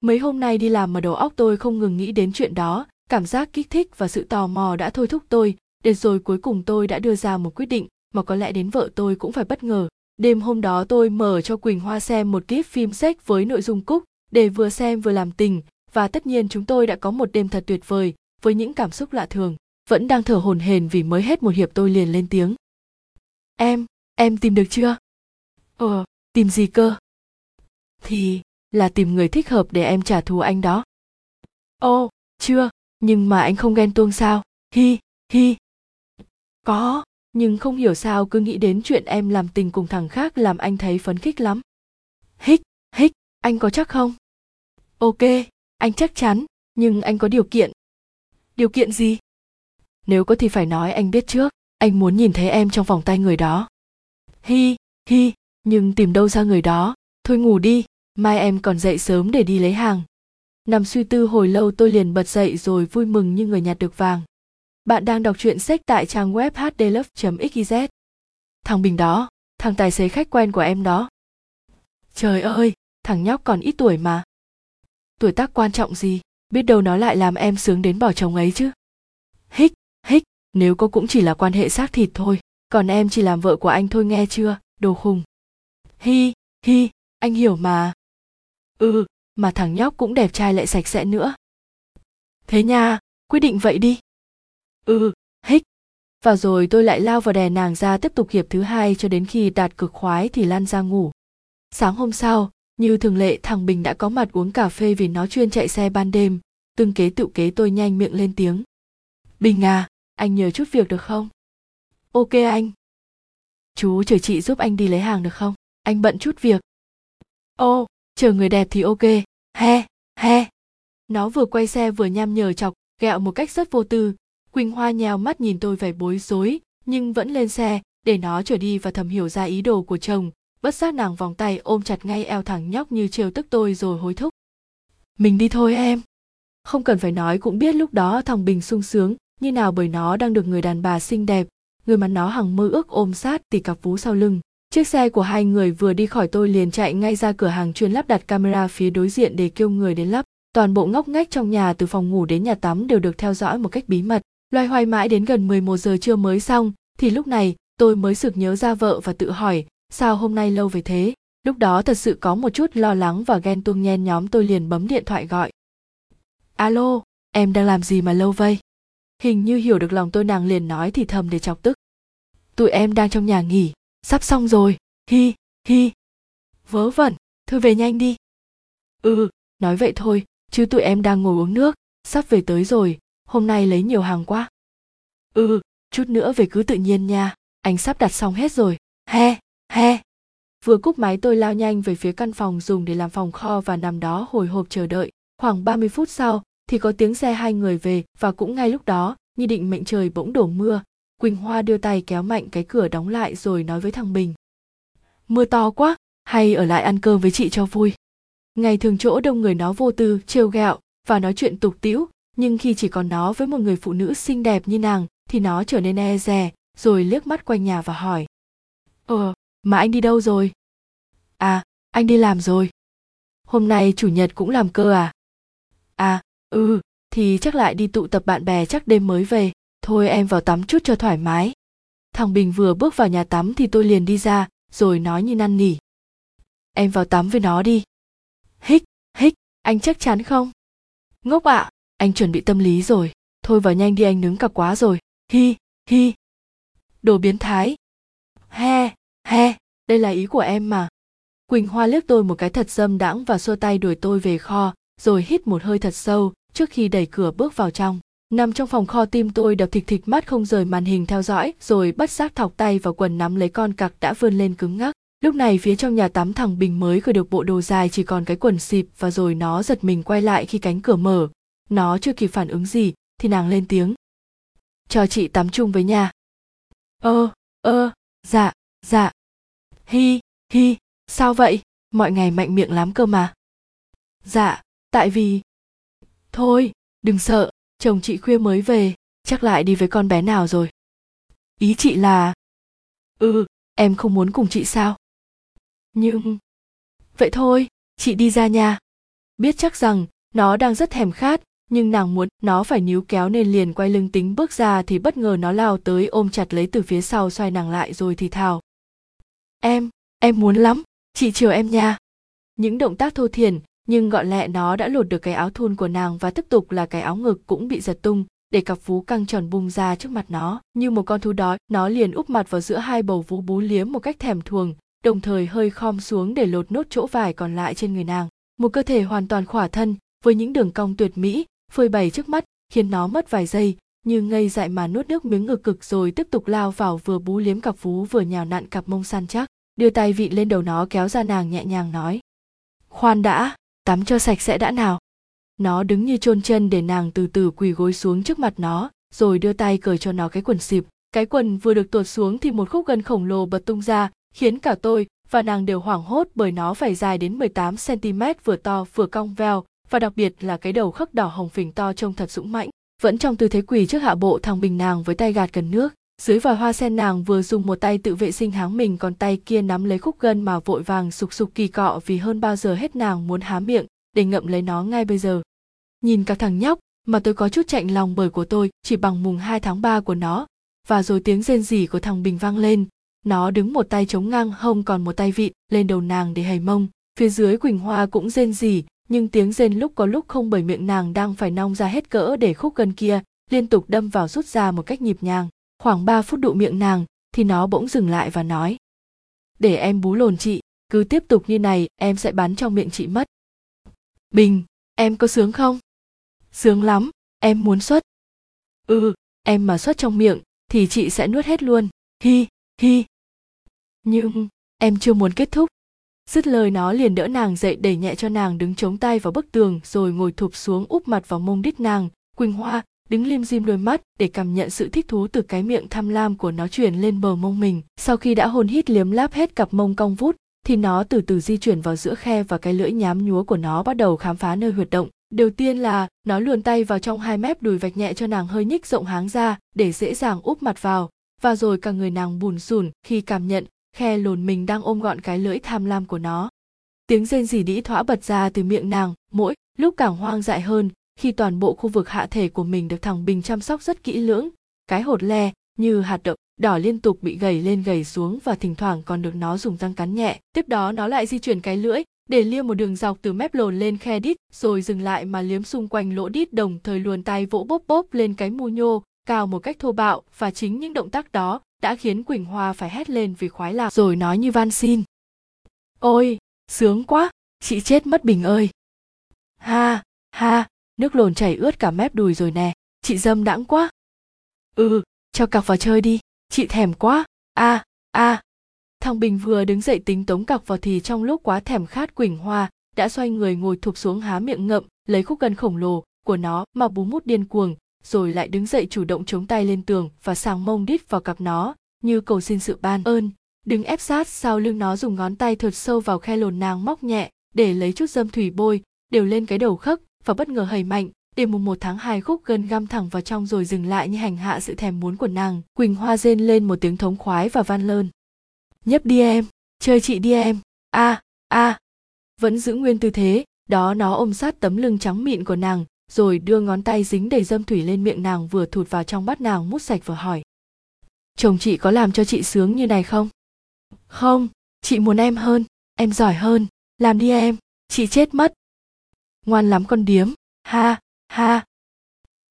mấy hôm nay đi làm mà đầu óc tôi không ngừng nghĩ đến chuyện đó, cảm giác kích thích và sự tò mò đã thôi thúc tôi, Đến rồi cuối cùng tôi đã đưa ra một quyết định mà có lẽ đến vợ tôi cũng phải bất ngờ. Đêm hôm đó tôi mở cho quỳnh hoa xem một kíp phim sách với nội dung cúc để vừa xem vừa làm tình, và tất nhiên chúng tôi đã có một đêm thật tuyệt vời với những cảm xúc lạ thường, vẫn đang thở hổn hển vì mới hết một hiệp tôi liền lên tiếng. Em em tìm được chưa? Ờ tìm gì cơ? Thì là tìm người thích hợp để em trả thù anh đó. Ô, chưa, nhưng mà anh không ghen tuông sao? Hi hi. Có, nhưng không hiểu sao cứ nghĩ đến chuyện em làm tình cùng thằng khác làm anh thấy phấn khích lắm. Hích hích, anh có chắc không? Ok, anh chắc chắn, nhưng anh có điều kiện. Điều kiện gì? Nếu có thì phải nói anh biết trước, anh muốn nhìn thấy em trong vòng tay người đó. Hi hi, nhưng tìm đâu ra người đó. Thôi ngủ đi mai em còn dậy sớm để đi lấy hàng. Nằm suy tư hồi lâu tôi liền bật dậy rồi vui mừng như người nhặt được vàng. Bạn đang đọc truyện sách tại trang web hdlove.xyz thằng bình đó, thằng tài xế khách quen của em đó. Trời ơi, thằng nhóc còn ít tuổi mà. Tuổi tác quan trọng gì, biết đâu nó lại làm em sướng đến bỏ chồng ấy chứ. Hích hích, nếu có cũng chỉ là quan hệ xác thịt thôi, còn em chỉ làm vợ của anh thôi nghe chưa, đồ khùng. Hi hi, anh hiểu mà ừ mà thằng nhóc cũng đẹp trai lại sạch sẽ nữa. Thế nha, quyết định vậy đi. Ừ hích. Và rồi tôi lại lao vào đè nàng ra tiếp tục hiệp thứ hai cho đến khi đạt cực khoái thì lan ra ngủ. Sáng hôm sau, như thường lệ thằng bình đã có mặt uống cà phê vì nó chuyên chạy xe ban đêm, từng kế tự kế tôi nhanh miệng lên tiếng. Bình à anh nhờ chút việc được không? Ok anh. Chú chờ chị giúp anh đi lấy hàng được không? Anh bận chút việc. Ô chờ người đẹp thì ok. He he. Nó vừa quay xe vừa nham nhở chọc, gẹo một cách rất vô tư. Quỳnh hoa nhào mắt nhìn tôi vẻ bối rối, nhưng vẫn lên xe, để nó trở đi và thầm hiểu ra ý đồ của chồng. Bất giác nàng vòng tay ôm chặt ngay eo thẳng nhóc như trêu tức tôi rồi hối thúc. Mình đi thôi em. Không cần phải nói cũng biết lúc đó thằng bình sung sướng, như nào bởi nó đang được người đàn bà xinh đẹp. Người mà nó hằng mơ ước ôm sát tỉ cặp vú sau lưng chiếc xe của hai người vừa đi khỏi tôi liền chạy ngay ra cửa hàng chuyên lắp đặt camera phía đối diện để kêu người đến lắp. Toàn bộ ngóc ngách trong nhà từ phòng ngủ đến nhà tắm đều được theo dõi một cách bí mật. Loay hoay mãi đến gần 11 giờ trưa mới xong, thì lúc này tôi mới sực nhớ ra vợ và tự hỏi, sao hôm nay lâu về thế? Lúc đó thật sự có một chút lo lắng và ghen tuông nhen nhóm tôi liền bấm điện thoại gọi. Alo, em đang làm gì mà lâu vậy? hình như hiểu được lòng tôi nàng liền nói thì thầm để chọc tức. Tụi em đang trong nhà nghỉ sắp xong rồi. Hi hi. Vớ vẩn. Thôi về nhanh đi. Ừ nói vậy thôi, chứ tụi em đang ngồi uống nước. Sắp về tới rồi. Hôm nay lấy nhiều hàng quá. Ừ chút nữa về cứ tự nhiên nha. Anh sắp đặt xong hết rồi. He he. Vừa cúp máy tôi lao nhanh về phía căn phòng dùng để làm phòng kho và nằm đó hồi hộp chờ đợi. Khoảng 30 phút sau thì có tiếng xe hai người về và cũng ngay lúc đó, như định mệnh trời bỗng đổ mưa quỳnh hoa đưa tay kéo mạnh cái cửa đóng lại rồi nói với thằng bình. Mưa to quá, hay ở lại ăn cơm với chị cho vui. Ngày thường chỗ đông người nó vô tư, trêu ghẹo và nói chuyện tục tĩu, nhưng khi chỉ còn nó với một người phụ nữ xinh đẹp như nàng thì nó trở nên e dè, rồi liếc mắt quanh nhà và hỏi. Ờ mà anh đi đâu rồi? À anh đi làm rồi. Hôm nay chủ nhật cũng làm cơ à? À ừ thì chắc lại đi tụ tập bạn bè chắc đêm mới về thôi em vào tắm chút cho thoải mái. Thằng bình vừa bước vào nhà tắm thì tôi liền đi ra rồi nói như năn nỉ. Em vào tắm với nó đi. Hích hích anh chắc chắn không? Ngốc ạ à, anh chuẩn bị tâm lý rồi. Thôi vào nhanh đi anh nướng cặp quá rồi. Hi hi. Đồ biến thái. He he đây là ý của em mà. Quỳnh hoa liếc tôi một cái thật dâm đãng và xua tay đuổi tôi về kho rồi hít một hơi thật sâu trước khi đẩy cửa bước vào trong nằm trong phòng kho tim tôi đập thịt thịt mắt không rời màn hình theo dõi, rồi bất giác thọc tay vào quần nắm lấy con cặc đã vươn lên cứng ngắc. Lúc này phía trong nhà tắm thằng bình mới gửi được bộ đồ dài chỉ còn cái quần xịp và rồi nó giật mình quay lại khi cánh cửa mở. Nó chưa kịp phản ứng gì, thì nàng lên tiếng. Cho chị tắm chung với nhà ơ ơ dạ dạ. Hi hi, sao vậy? Mọi ngày mạnh miệng lắm cơ mà. Dạ tại vì thôi, đừng sợ chồng chị khuya mới về, chắc lại đi với con bé nào rồi? Ý chị là ừ em không muốn cùng chị sao? Nhưng, vậy thôi, chị đi ra nhà biết chắc rằng, nó đang rất thèm khát, nhưng nàng muốn nó phải níu kéo nên liền quay lưng tính bước ra thì bất ngờ nó lao tới ôm chặt lấy từ phía sau xoay nàng lại rồi thì thào. Em em muốn lắm, chị chiều em nha. Những động tác thô thiển nhưng gọn lẹ nó đã lột được cái áo thun của nàng và tiếp tục là cái áo ngực cũng bị giật tung, để cặp vú căng tròn bung ra trước mặt nó. Như một con thú đói, nó liền úp mặt vào giữa hai bầu vú bú liếm một cách thèm thuồng, đồng thời hơi khom xuống để lột nốt chỗ vải còn lại trên người nàng. Một cơ thể hoàn toàn khỏa thân, với những đường cong tuyệt mỹ, phơi bày trước mắt, khiến nó mất vài giây như ngây dại mà nuốt nước miếng ngực cực rồi tiếp tục lao vào vừa bú liếm cặp vú vừa nhào nặn cặp mông săn chắc. Đưa tay vị lên đầu nó kéo ra nàng nhẹ nhàng nói, khoan đã tắm cho sạch sẽ đã nào. Nó đứng như chôn chân để nàng từ từ quỳ gối xuống trước mặt nó, rồi đưa tay cởi cho nó cái quần xịp. Cái quần vừa được tuột xuống thì một khúc gân khổng lồ bật tung ra, khiến cả tôi và nàng đều hoảng hốt bởi nó phải dài đến 18 cm vừa to vừa cong veo, và đặc biệt là cái đầu khắc đỏ hồng phình to trông thật dũng mãnh. Vẫn trong tư thế quỳ trước hạ bộ thằng bình nàng với tay gạt cần nước dưới vòi hoa sen nàng vừa dùng một tay tự vệ sinh háng mình, còn tay kia nắm lấy khúc gân mà vội vàng sục sục kỳ cọ vì hơn bao giờ hết nàng muốn há miệng để ngậm lấy nó ngay bây giờ. Nhìn cả thằng nhóc, mà tôi có chút chạnh lòng bởi của tôi, chỉ bằng mùng 2 tháng 3 của nó. Và rồi tiếng rên rỉ của thằng Bình vang lên. Nó đứng một tay chống ngang, hông còn một tay vịn lên đầu nàng để hầy mông. Phía dưới quỳnh hoa cũng rên rỉ, nhưng tiếng rên lúc có lúc không bởi miệng nàng đang phải nong ra hết cỡ để khúc gân kia liên tục đâm vào rút ra một cách nhịp nhàng khoảng 3 phút đụ miệng nàng, thì nó bỗng dừng lại và nói. Để em bú lồn chị, cứ tiếp tục như này, em sẽ bắn trong miệng chị mất. Bình, em có sướng không? Sướng lắm, em muốn xuất. Ừ em mà xuất trong miệng, thì chị sẽ nuốt hết luôn. Hi hi. Nhưng, em chưa muốn kết thúc. Dứt lời nó liền đỡ nàng dậy đẩy nhẹ cho nàng đứng chống tay vào bức tường, rồi ngồi thụp xuống úp mặt vào mông đít nàng, quỳnh hoa đứng lim dim đôi mắt để cảm nhận sự thích thú từ cái miệng tham lam của nó chuyển lên bờ mông mình. Sau khi đã hôn hít liếm láp hết cặp mông cong vút, thì nó từ từ di chuyển vào giữa khe và cái lưỡi nhám nhúa của nó bắt đầu khám phá nơi huyệt động. Đầu tiên là nó luồn tay vào trong hai mép đùi vạch nhẹ cho nàng hơi nhích rộng háng ra để dễ dàng úp mặt vào. Và rồi cả người nàng bùn rùn khi cảm nhận khe lồn mình đang ôm gọn cái lưỡi tham lam của nó. Tiếng rên rỉ đĩ thỏa bật ra từ miệng nàng, mỗi lúc càng hoang dại hơn khi toàn bộ khu vực hạ thể của mình được thằng bình chăm sóc rất kỹ lưỡng, cái hột le như hạt đậu đỏ liên tục bị gầy lên gầy xuống và thỉnh thoảng còn được nó dùng răng cắn nhẹ. Tiếp đó nó lại di chuyển cái lưỡi để lia một đường dọc từ mép lồn lên khe đít rồi dừng lại mà liếm xung quanh lỗ đít đồng thời luồn tay vỗ bốp bốp lên cái mu nhô cào một cách thô bạo và chính những động tác đó đã khiến quỳnh hoa phải hét lên vì khoái lạc. Rồi nói như van xin. Ôi, sướng quá, chị chết mất bình ơi. Ha ha nước lồn chảy ướt cả mép đùi rồi nè. Chị dâm đãng quá. Ừ cho cặc vào chơi đi. Chị thèm quá. A à, a. À. thằng bình vừa đứng dậy tính tống cặc vào thì trong lúc quá thèm khát quỳnh hoa đã xoay người ngồi thụp xuống há miệng ngậm lấy khúc gân khổng lồ của nó mà bú mút điên cuồng rồi lại đứng dậy chủ động chống tay lên tường và sàng mông đít vào cặp nó như cầu xin sự ban ơn. Đứng ép sát sau lưng nó dùng ngón tay thượt sâu vào khe lồn nàng móc nhẹ để lấy chút dâm thủy bôi đều lên cái đầu khấc và bất ngờ hầy mạnh, để mùng một tháng hai khúc gân găm thẳng vào trong rồi dừng lại như hành hạ sự thèm muốn của nàng, quỳnh hoa rên lên một tiếng thống khoái và van lơn. Nhấp đi em, chơi chị đi em, a a. Vẫn giữ nguyên tư thế, đó nó ôm sát tấm lưng trắng mịn của nàng, rồi đưa ngón tay dính đầy dâm thủy lên miệng nàng vừa thụt vào trong bát nàng mút sạch vừa hỏi. Chồng chị có làm cho chị sướng như này không? Không, chị muốn em hơn, em giỏi hơn, làm đi em, chị chết mất ngoan lắm con điếm. Ha ha.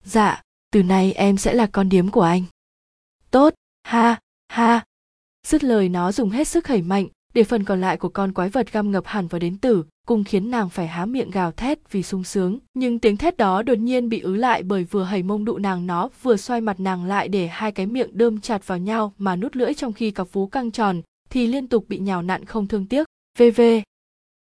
Dạ từ nay em sẽ là con điếm của anh. Tốt, ha ha. Dứt lời nó dùng hết sức hẩy mạnh, để phần còn lại của con quái vật găm ngập hẳn vào đến tử, cùng khiến nàng phải há miệng gào thét vì sung sướng. Nhưng tiếng thét đó đột nhiên bị ứ lại bởi vừa hầy mông đụ nàng nó, vừa xoay mặt nàng lại để hai cái miệng đơm chặt vào nhau mà nút lưỡi trong khi cặp vú căng tròn, thì liên tục bị nhào nặn không thương tiếc. Vv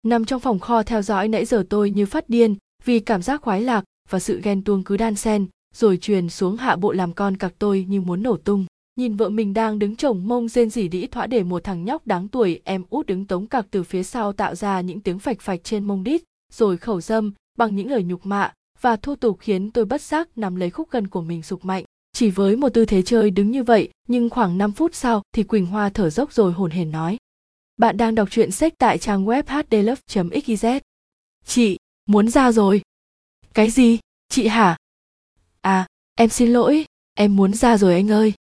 nằm trong phòng kho theo dõi nãy giờ tôi như phát điên, vì cảm giác khoái lạc và sự ghen tuông cứ đan sen rồi truyền xuống hạ bộ làm con cặc tôi như muốn nổ tung. Nhìn vợ mình đang đứng chồng mông rên rỉ đĩ thỏa để một thằng nhóc đáng tuổi, em út đứng tống cặc từ phía sau tạo ra những tiếng phạch phạch trên mông đít, rồi khẩu dâm bằng những lời nhục mạ và thô tục khiến tôi bất giác nắm lấy khúc gân của mình sục mạnh. Chỉ với một tư thế chơi đứng như vậy, nhưng khoảng 5 phút sau thì quỳnh hoa thở dốc rồi hồn hển nói bạn đang đọc truyện sách tại trang web hdlove xyz chị, muốn ra rồi. Cái gì? Chị hả? À em xin lỗi. Em muốn ra rồi anh ơi.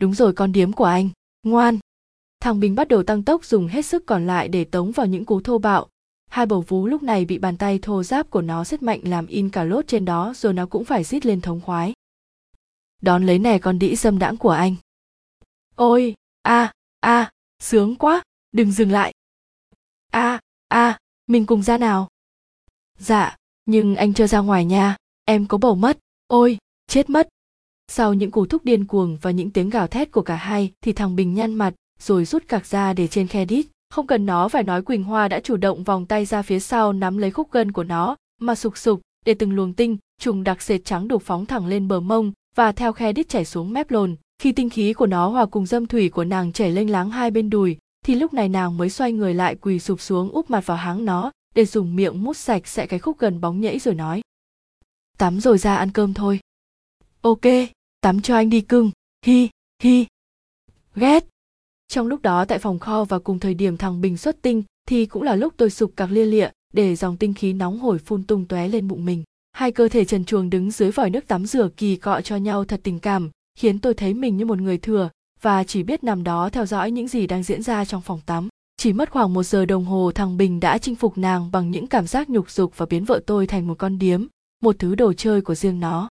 Đúng rồi, con điếm của anh. Ngoan. Thằng bình bắt đầu tăng tốc dùng hết sức còn lại để tống vào những cú thô bạo. Hai bầu vú lúc này bị bàn tay thô giáp của nó rất mạnh làm in cả lốt trên đó rồi nó cũng phải rít lên thống khoái. Đón lấy nè con đĩ dâm đãng của anh. Ôi, a a, sướng quá đừng dừng lại. A a, mình cùng ra nào. Dạ nhưng anh chưa ra ngoài nha. Em có bầu mất. Ôi, chết mất. Sau những cú thúc điên cuồng và những tiếng gào thét của cả hai, thì thằng bình nhăn mặt, rồi rút cạc ra để trên khe đít. Không cần nó phải nói quỳnh hoa đã chủ động vòng tay ra phía sau nắm lấy khúc gân của nó, mà sục sục, để từng luồng tinh, trùng đặc sệt trắng đục phóng thẳng lên bờ mông và theo khe đít chảy xuống mép lồn. Khi tinh khí của nó hòa cùng dâm thủy của nàng chảy lênh láng hai bên đùi thì lúc này nàng mới xoay người lại quỳ sụp xuống úp mặt vào háng nó, để dùng miệng mút sạch sẽ cái khúc gần bóng nhảy rồi nói. Tắm rồi ra ăn cơm thôi. Ok, tắm cho anh đi cưng. Hi hi. Ghét. Trong lúc đó tại phòng kho và cùng thời điểm thằng bình xuất tinh, thì cũng là lúc tôi sụp cạc lia lịa, để dòng tinh khí nóng hổi phun tung tóe lên bụng mình. Hai cơ thể trần truồng đứng dưới vòi nước tắm rửa kỳ cọ cho nhau thật tình cảm, khiến tôi thấy mình như một người thừa và chỉ biết nằm đó theo dõi những gì đang diễn ra trong phòng tắm. Chỉ mất khoảng một giờ đồng hồ, thằng bình đã chinh phục nàng bằng những cảm giác nhục dục và biến vợ tôi thành một con điếm, một thứ đồ chơi của riêng nó.